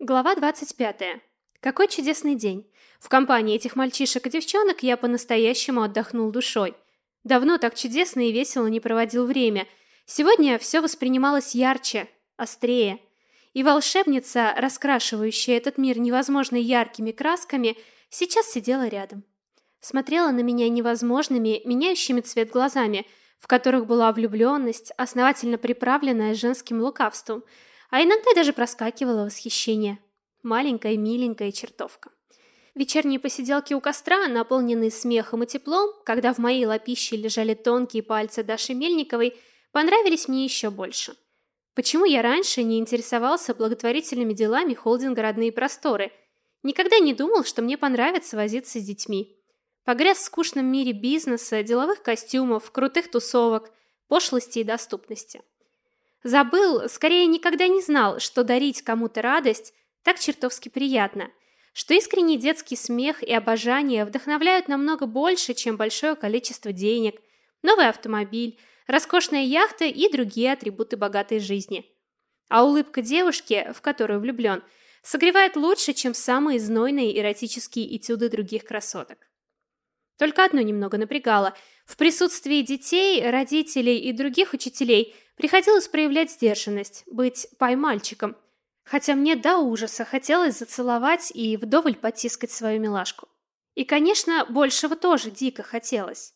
Глава 25. Какой чудесный день. В компании этих мальчишек и девчонок я по-настоящему отдохнул душой. Давно так чудесно и весело не проводил время. Сегодня все воспринималось ярче, острее. И волшебница, раскрашивающая этот мир невозможно яркими красками, сейчас сидела рядом. Смотрела на меня невозможными, меняющими цвет глазами, в которых была влюбленность, основательно приправленная женским лукавством – а иногда даже проскакивало восхищение. Маленькая миленькая чертовка. Вечерние посиделки у костра, наполненные смехом и теплом, когда в моей лапище лежали тонкие пальцы Даши Мельниковой, понравились мне еще больше. Почему я раньше не интересовался благотворительными делами холдинга «Родные просторы»? Никогда не думал, что мне понравится возиться с детьми. Погряз в скучном мире бизнеса, деловых костюмов, крутых тусовок, пошлости и доступности. Забыл, скорее никогда не знал, что дарить кому-то радость так чертовски приятно, что искренний детский смех и обожание вдохновляют намного больше, чем большое количество денег, новый автомобиль, роскошная яхта и другие атрибуты богатой жизни. А улыбка девушки, в которую влюблен, согревает лучше, чем самые знойные эротические этюды других красоток. Только одно немного напрягало. В присутствии детей, родителей и других учителей приходилось проявлять сдержанность, быть поймальчиком. Хотя мне до ужаса хотелось зацеловать и вдоволь потискать свою милашку. И, конечно, большего тоже дико хотелось.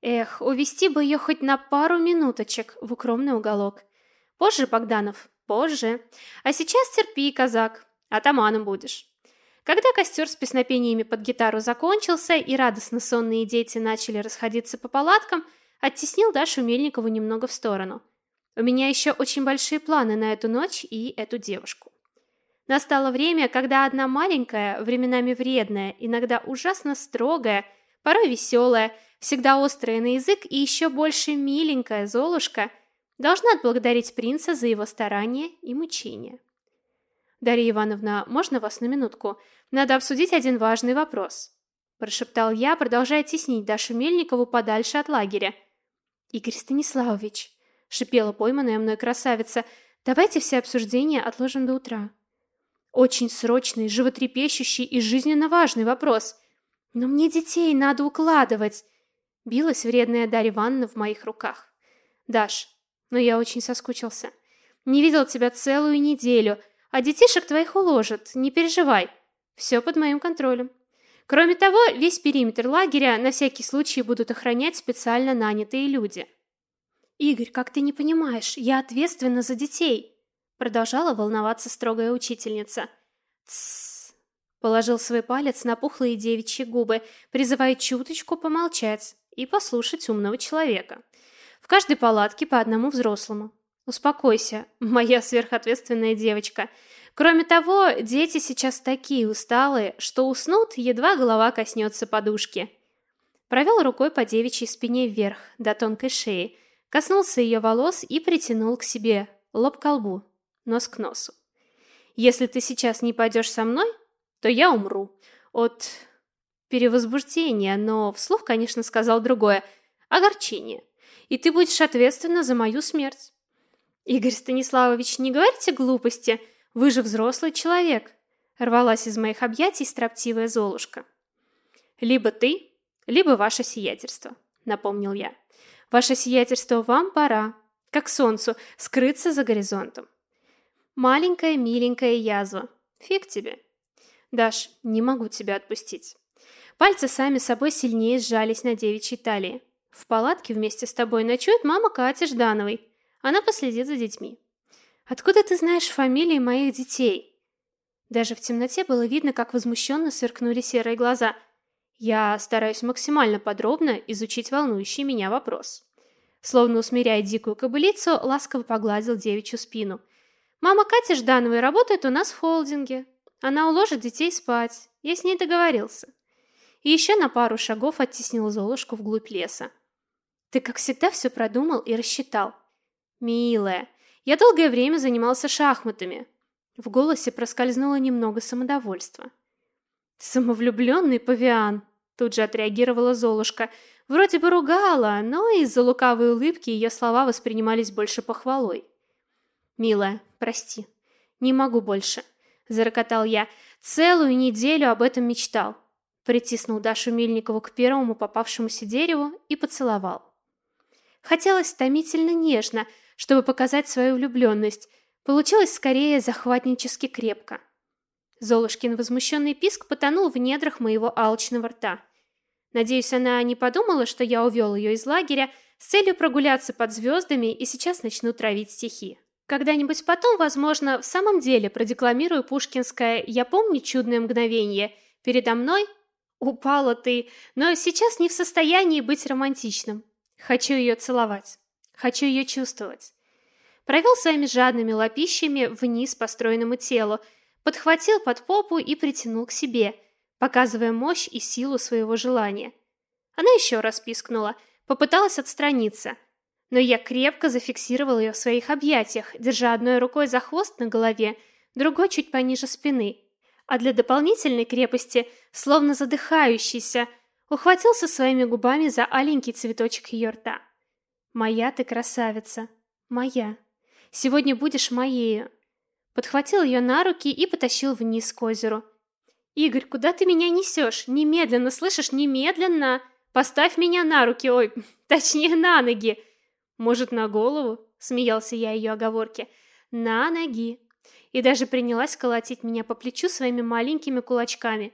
Эх, увести бы ее хоть на пару минуточек в укромный уголок. Позже, Богданов, позже. А сейчас терпи, казак, атаманом будешь. Когда костер с песнопениями под гитару закончился и радостно сонные дети начали расходиться по палаткам, оттеснил Дашу Мельникову немного в сторону. У меня еще очень большие планы на эту ночь и эту девушку. Настало время, когда одна маленькая, временами вредная, иногда ужасно строгая, порой веселая, всегда острая на язык и еще больше миленькая Золушка должна отблагодарить принца за его старания и мучения. Дарья Ивановна, можно вас на минутку? Надо обсудить один важный вопрос, прошептал я, продолжая теснить Дашу Мельникову подальше от лагеря. Игорь Станиславович, шипела пойманная мной красавица. Давайте все обсуждения отложим до утра. Очень срочный, животрепещущий и жизненно важный вопрос. Но мне детей надо укладывать. Билась вредная Дарья Ивановна в моих руках. Даш, но я очень соскучился. Не видел тебя целую неделю. А детишек твоих уложат, не переживай. Все под моим контролем. Кроме того, весь периметр лагеря на всякий случай будут охранять специально нанятые люди. Игорь, как ты не понимаешь, я ответственна за детей, продолжала волноваться строгая учительница. Тссс. Положил свой палец на пухлые девичьи губы, призывая чуточку помолчать и послушать умного человека. В каждой палатке по одному взрослому. Успокойся, моя сверхответственная девочка. Кроме того, дети сейчас такие усталые, что уснут, едва голова коснется подушки. Провел рукой по девичьей спине вверх, до тонкой шеи, коснулся ее волос и притянул к себе, лоб к лбу, нос к носу. Если ты сейчас не пойдешь со мной, то я умру от перевозбуждения, но вслух, конечно, сказал другое огорчение. И ты будешь ответственна за мою смерть. Игорь Станиславович, не говорите глупости, вы же взрослый человек, рвалась из моих объятий строптивая Золушка. Либо ты, либо ваше сиятельство, напомнил я. Ваше сиятельство, вам пора, как солнцу, скрыться за горизонтом. Маленькая миленькая язва. Фиг тебе. Даш, не могу тебя отпустить. Пальцы сами собой сильнее сжались на девичьей талии. В палатке вместе с тобой ночует мама Кати Ждановой. Она последит за детьми. Откуда ты знаешь фамилии моих детей? Даже в темноте было видно, как возмущенно сверкнули серые глаза. Я стараюсь максимально подробно изучить волнующий меня вопрос. Словно усмиряя дикую кобылицу, ласково погладил девичью спину. Мама Катя Ждановой работает у нас в холдинге. Она уложит детей спать. Я с ней договорился. И еще на пару шагов оттеснил Золушку вглубь леса. Ты, как всегда, все продумал и рассчитал. Милая, я долгое время занимался шахматами. В голосе проскользнуло немного самодовольства. Самовлюбленный павиан, тут же отреагировала Золушка. Вроде бы ругала, но из-за лукавой улыбки ее слова воспринимались больше похвалой. Милая, прости. Не могу больше. зарокотал я. Целую неделю об этом мечтал. Притиснул Дашу Мельникову к первому попавшемуся дереву и поцеловал. Хотелось томительно нежно, чтобы показать свою влюбленность. Получилось скорее захватнически крепко. Золушкин возмущенный писк потонул в недрах моего алчного рта. Надеюсь, она не подумала, что я увел ее из лагеря с целью прогуляться под звездами и сейчас начну травить стихи. Когда-нибудь потом, возможно, в самом деле продекламирую пушкинское «Я помню чудное мгновение». Передо мной упала ты, но сейчас не в состоянии быть романтичным. Хочу ее целовать. Хочу ее чувствовать. Провел своими жадными лапищами вниз по стройному телу, подхватил под попу и притянул к себе, показывая мощь и силу своего желания. Она еще раз пискнула, попыталась отстраниться, но я крепко зафиксировал ее в своих объятиях, держа одной рукой за хвост на голове, другой чуть пониже спины, а для дополнительной крепости, словно задыхающийся, ухватился своими губами за аленький цветочек ее рта. «Моя ты красавица, моя. Сегодня будешь моею подхватил ее на руки и потащил вниз к озеру. «Игорь, куда ты меня несешь? Немедленно, слышишь, немедленно! Поставь меня на руки, ой, точнее, на ноги!» «Может, на голову?» — смеялся я ее оговорке. «На ноги!» И даже принялась колотить меня по плечу своими маленькими кулачками.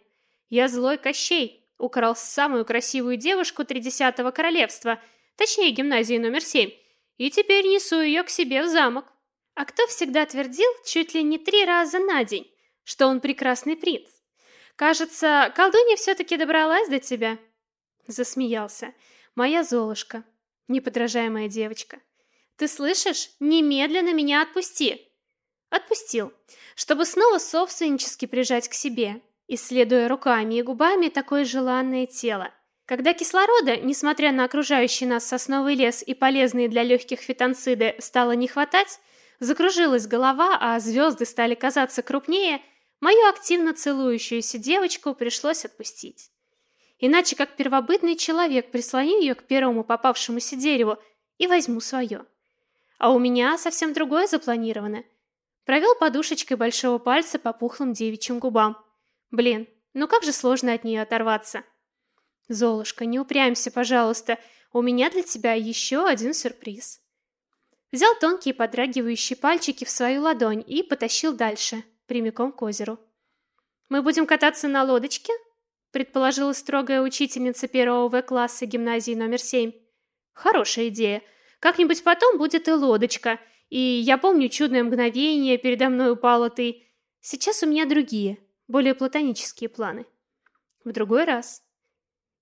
«Я злой Кощей!» Украл самую красивую девушку Тридесятого королевства, точнее, гимназии номер семь, и теперь несу ее к себе в замок. А кто всегда твердил чуть ли не три раза на день, что он прекрасный принц? Кажется, колдунья все-таки добралась до тебя. Засмеялся. Моя Золушка, неподражаемая девочка. Ты слышишь? Немедленно меня отпусти. Отпустил, чтобы снова собственнически прижать к себе, исследуя руками и губами такое желанное тело. Когда кислорода, несмотря на окружающий нас сосновый лес и полезные для легких фитонциды, стало не хватать, закружилась голова, а звезды стали казаться крупнее, мою активно целующуюся девочку пришлось отпустить. Иначе как первобытный человек прислоню ее к первому попавшемуся дереву и возьму свое. А у меня совсем другое запланировано. Провел подушечкой большого пальца по пухлым девичьим губам. Блин, ну как же сложно от нее оторваться. Золушка, не упрямься, пожалуйста. У меня для тебя еще один сюрприз. Взял тонкие подрагивающие пальчики в свою ладонь и потащил дальше, прямиком к озеру. «Мы будем кататься на лодочке?» предположила строгая учительница первого В-класса гимназии номер семь. «Хорошая идея. Как-нибудь потом будет и лодочка. И я помню чудное мгновение, передо мной упала ты. Сейчас у меня другие, более платонические планы. В другой раз».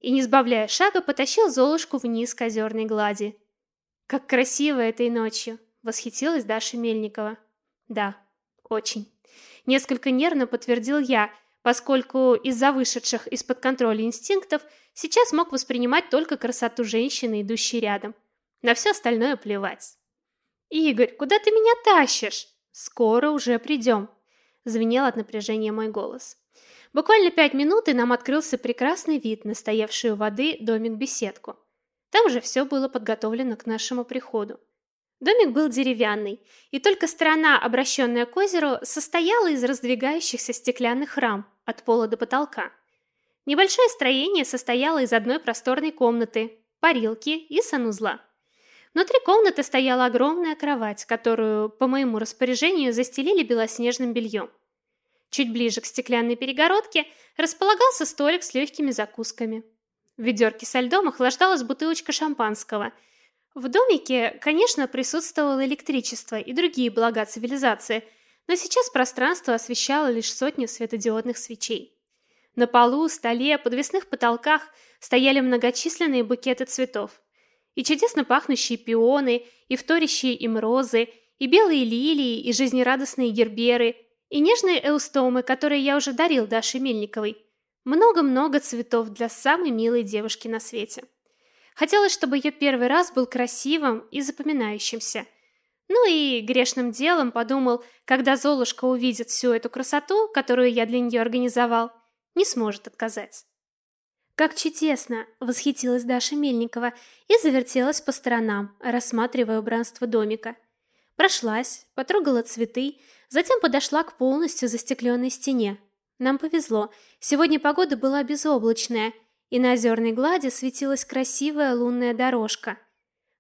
И, не сбавляя шага, потащил Золушку вниз к озерной глади. Как красиво этой ночью, восхитилась Даша Мельникова. Да, очень. Несколько нервно подтвердил я, поскольку из-за вышедших из-под контроля инстинктов сейчас мог воспринимать только красоту женщины, идущей рядом. На все остальное плевать. «Игорь, куда ты меня тащишь?» «Скоро уже придем», — звенел от напряжения мой голос. Буквально пять минут, и нам открылся прекрасный вид на стоявшую воды домик-беседку. Там же все было подготовлено к нашему приходу. Домик был деревянный, и только сторона, обращенная к озеру, состояла из раздвигающихся стеклянных рам от пола до потолка. Небольшое строение состояло из одной просторной комнаты, парилки и санузла. Внутри комнаты стояла огромная кровать, которую, по моему распоряжению, застелили белоснежным бельем. Чуть ближе к стеклянной перегородке располагался столик с легкими закусками. В ведерке со льдом охлаждалась бутылочка шампанского. В домике, конечно, присутствовало электричество и другие блага цивилизации, но сейчас пространство освещало лишь сотни светодиодных свечей. На полу, столе, подвесных потолках стояли многочисленные букеты цветов. И чудесно пахнущие пионы, и вторящие им розы, и белые лилии, и жизнерадостные герберы, и нежные эустомы, которые я уже дарил Даше Мельниковой. Много-много цветов для самой милой девушки на свете. Хотелось, чтобы ее первый раз был красивым и запоминающимся. Ну и грешным делом подумал, когда Золушка увидит всю эту красоту, которую я для нее организовал, не сможет отказать. «Как чудесно!» — восхитилась Даша Мельникова и завертелась по сторонам, рассматривая убранство домика. Прошлась, потрогала цветы, затем подошла к полностью застекленной стене. Нам повезло. Сегодня погода была безоблачная, и на озерной глади светилась красивая лунная дорожка.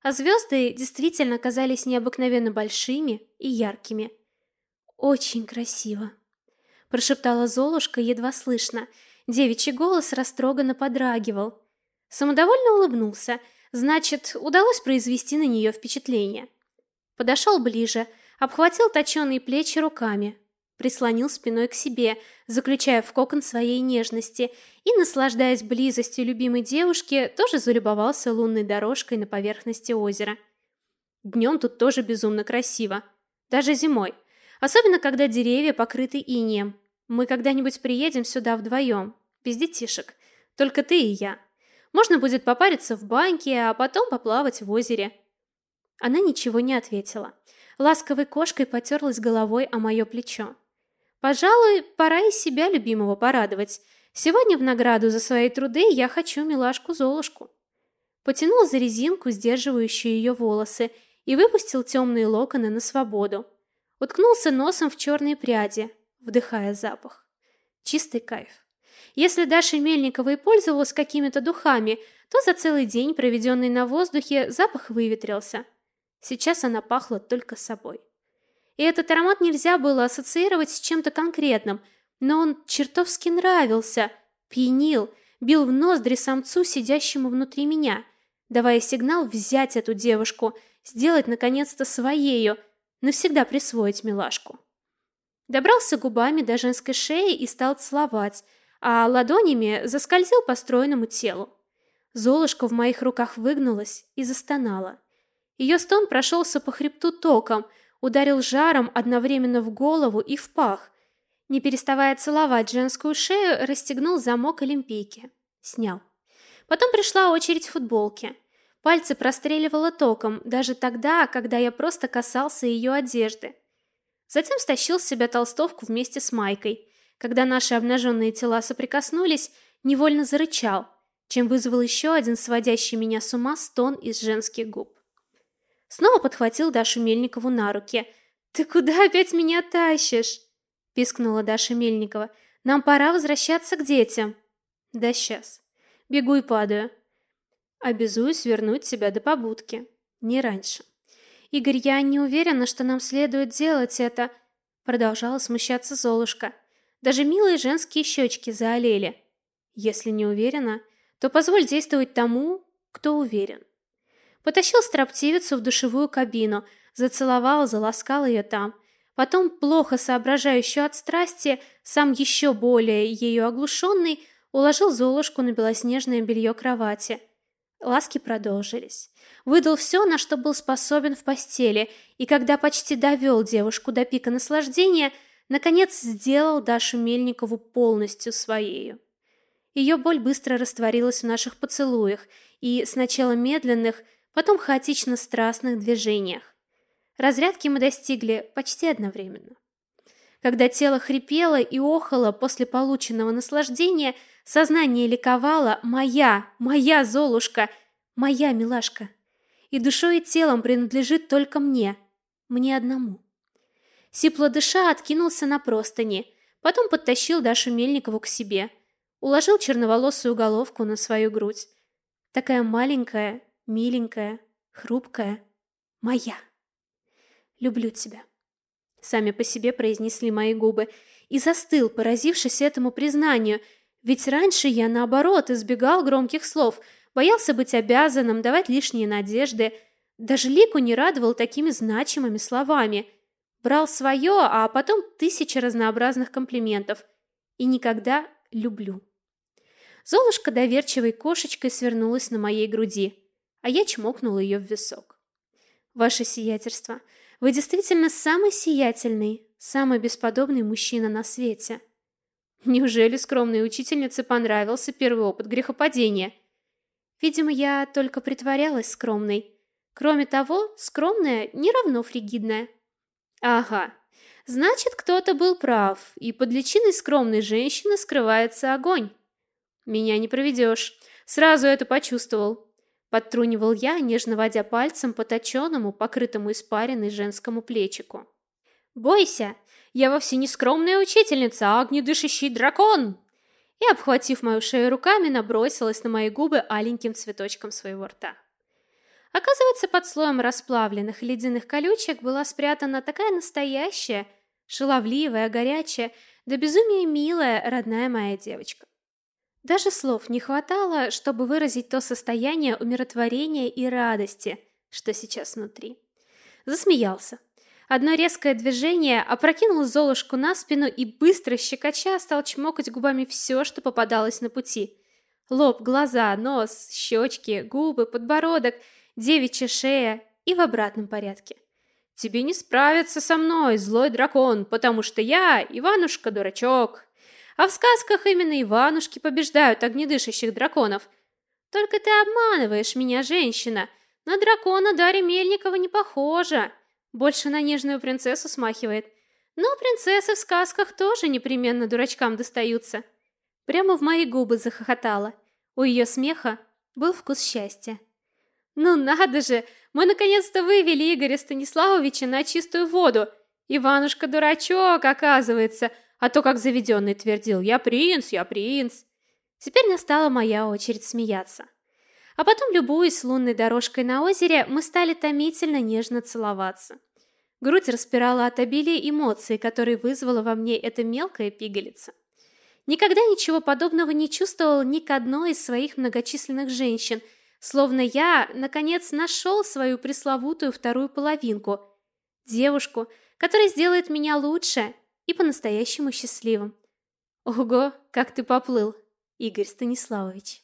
А звезды действительно казались необыкновенно большими и яркими. Очень красиво, прошептала Золушка едва слышно. Девичий голос растроганно подрагивал. Самодовольно улыбнулся. Значит, удалось произвести на нее впечатление. Подошел ближе, обхватил точеные плечи руками, прислонил спиной к себе, заключая в кокон своей нежности, и, наслаждаясь близостью любимой девушки, тоже залюбовался лунной дорожкой на поверхности озера. Днем тут тоже безумно красиво, даже зимой, особенно когда деревья покрыты инеем. Мы когда-нибудь приедем сюда вдвоем, без детишек, только ты и я. Можно будет попариться в баньке, а потом поплавать в озере. Она ничего не ответила. Ласковой кошкой потерлась головой о мое плечо. Пожалуй, пора и себя любимого порадовать. Сегодня в награду за свои труды я хочу милашку Золушку. Потянул за резинку, сдерживающую ее волосы, и выпустил темные локоны на свободу. Уткнулся носом в черные пряди, вдыхая запах. Чистый кайф. Если Даша Мельникова и пользовалась какими-то духами, то за целый день, проведенный на воздухе, запах выветрился. Сейчас она пахла только собой. И этот аромат нельзя было ассоциировать с чем-то конкретным, но он чертовски нравился, пьянил, бил в ноздри самцу, сидящему внутри меня, давая сигнал взять эту девушку, сделать наконец-то своею, навсегда присвоить милашку. Добрался губами до женской шеи и стал целовать, а ладонями заскользил по стройному телу. Золушка в моих руках выгнулась и застонала. Ее стон прошелся по хребту током, ударил жаром одновременно в голову и в пах. Не переставая целовать женскую шею, расстегнул замок олимпийки. Снял. Потом пришла очередь футболки. Пальцы простреливало током, даже тогда, когда я просто касался ее одежды. Затем стащил с себя толстовку вместе с майкой. Когда наши обнаженные тела соприкоснулись, невольно зарычал, чем вызвал еще один сводящий меня с ума стон из женских губ. Снова подхватил Дашу Мельникову на руки. «Ты куда опять меня тащишь?» – пискнула Даша Мельникова. «Нам пора возвращаться к детям». «Да сейчас. Бегу и падаю. Обязуюсь вернуть тебя до побудки. Не раньше». «Игорь, я не уверена, что нам следует делать это», – продолжала смущаться Золушка. Даже милые женские щечки заолели. «Если не уверена, то позволь действовать тому, кто уверен». Потащил строптивицу в душевую кабину, зацеловал, заласкал ее там. Потом, плохо соображающую от страсти, сам еще более ею оглушенный, уложил Золушку на белоснежное белье кровати. Ласки продолжились. Выдал все, на что был способен в постели, и когда почти довел девушку до пика наслаждения, наконец сделал Дашу Мельникову полностью своею. Ее боль быстро растворилась в наших поцелуях, и сначала медленных, потом хаотично страстных движениях. Разрядки мы достигли почти одновременно. Когда тело хрипело и охало после полученного наслаждения, сознание ликовало «Моя! Моя Золушка! Моя милашка!» И душой и телом принадлежит только мне, мне одному. Сипло дыша откинулся на простыни, потом подтащил Дашу Мельникову к себе, уложил черноволосую головку на свою грудь. Такая маленькая, миленькая, хрупкая, моя. Люблю тебя. Сами по себе произнесли мои губы, и застыл, поразившись этому признанию, ведь раньше я, наоборот, избегал громких слов, боялся быть обязанным, давать лишние надежды, даже Лику не радовал такими значимыми словами. Брал свое, а потом тысячи разнообразных комплиментов. И никогда люблю. Золушка доверчивой кошечкой свернулась на моей груди а я чмокнула ее в висок. Ваше сиятельство, вы действительно самый сиятельный, самый бесподобный мужчина на свете. Неужели скромной учительнице понравился первый опыт грехопадения? Видимо, я только притворялась скромной. Кроме того, скромная не равно фригидная. Ага. Значит, кто-то был прав, и под личиной скромной женщины скрывается огонь. Меня не проведешь. Сразу это почувствовал. Подтрунивал я, нежно водя пальцем по точеному, покрытому испариной женскому плечику. Бойся, я вовсе не скромная учительница, а огнедышащий дракон. И обхватив мою шею руками, набросилась на мои губы аленьким цветочком своего рта. Оказывается, под слоем расплавленных ледяных колючек была спрятана такая настоящая, шаловливая, горячая, да безумие милая родная моя девочка. Даже слов не хватало, чтобы выразить то состояние умиротворения и радости, что сейчас внутри. Засмеялся. Одно резкое движение опрокинул Золушку на спину и быстро щекоча стал чмокать губами все, что попадалось на пути. Лоб, глаза, нос, щечки, губы, подбородок, девичья шея и в обратном порядке. Тебе не справиться со мной, злой дракон, потому что я Иванушка-дурачок. А в сказках именно Иванушки побеждают огнедышащих драконов. Только ты обманываешь меня, женщина. На дракона Дарья Мельникова не похожа. Больше на нежную принцессу смахивает. Но принцессы в сказках тоже непременно дурачкам достаются. Прямо в мои губы захохотала. У ее смеха был вкус счастья. Ну надо же, мы наконец-то вывели Игоря Станиславовича на чистую воду. Иванушка дурачок, оказывается, а то как заведенный твердил: "Я принц, я принц". Теперь настала моя очередь смеяться. А потом, любуясь лунной дорожкой на озере, мы стали томительно нежно целоваться. Грудь распирала от обилия эмоций, которые вызвала во мне эта мелкая пигалица. Никогда ничего подобного не чувствовал ни к одной из своих многочисленных женщин – Словно я, наконец, нашел свою пресловутую вторую половинку. Девушку, которая сделает меня лучше и по-настоящему счастливым. Ого, как ты поплыл, Игорь Станиславович.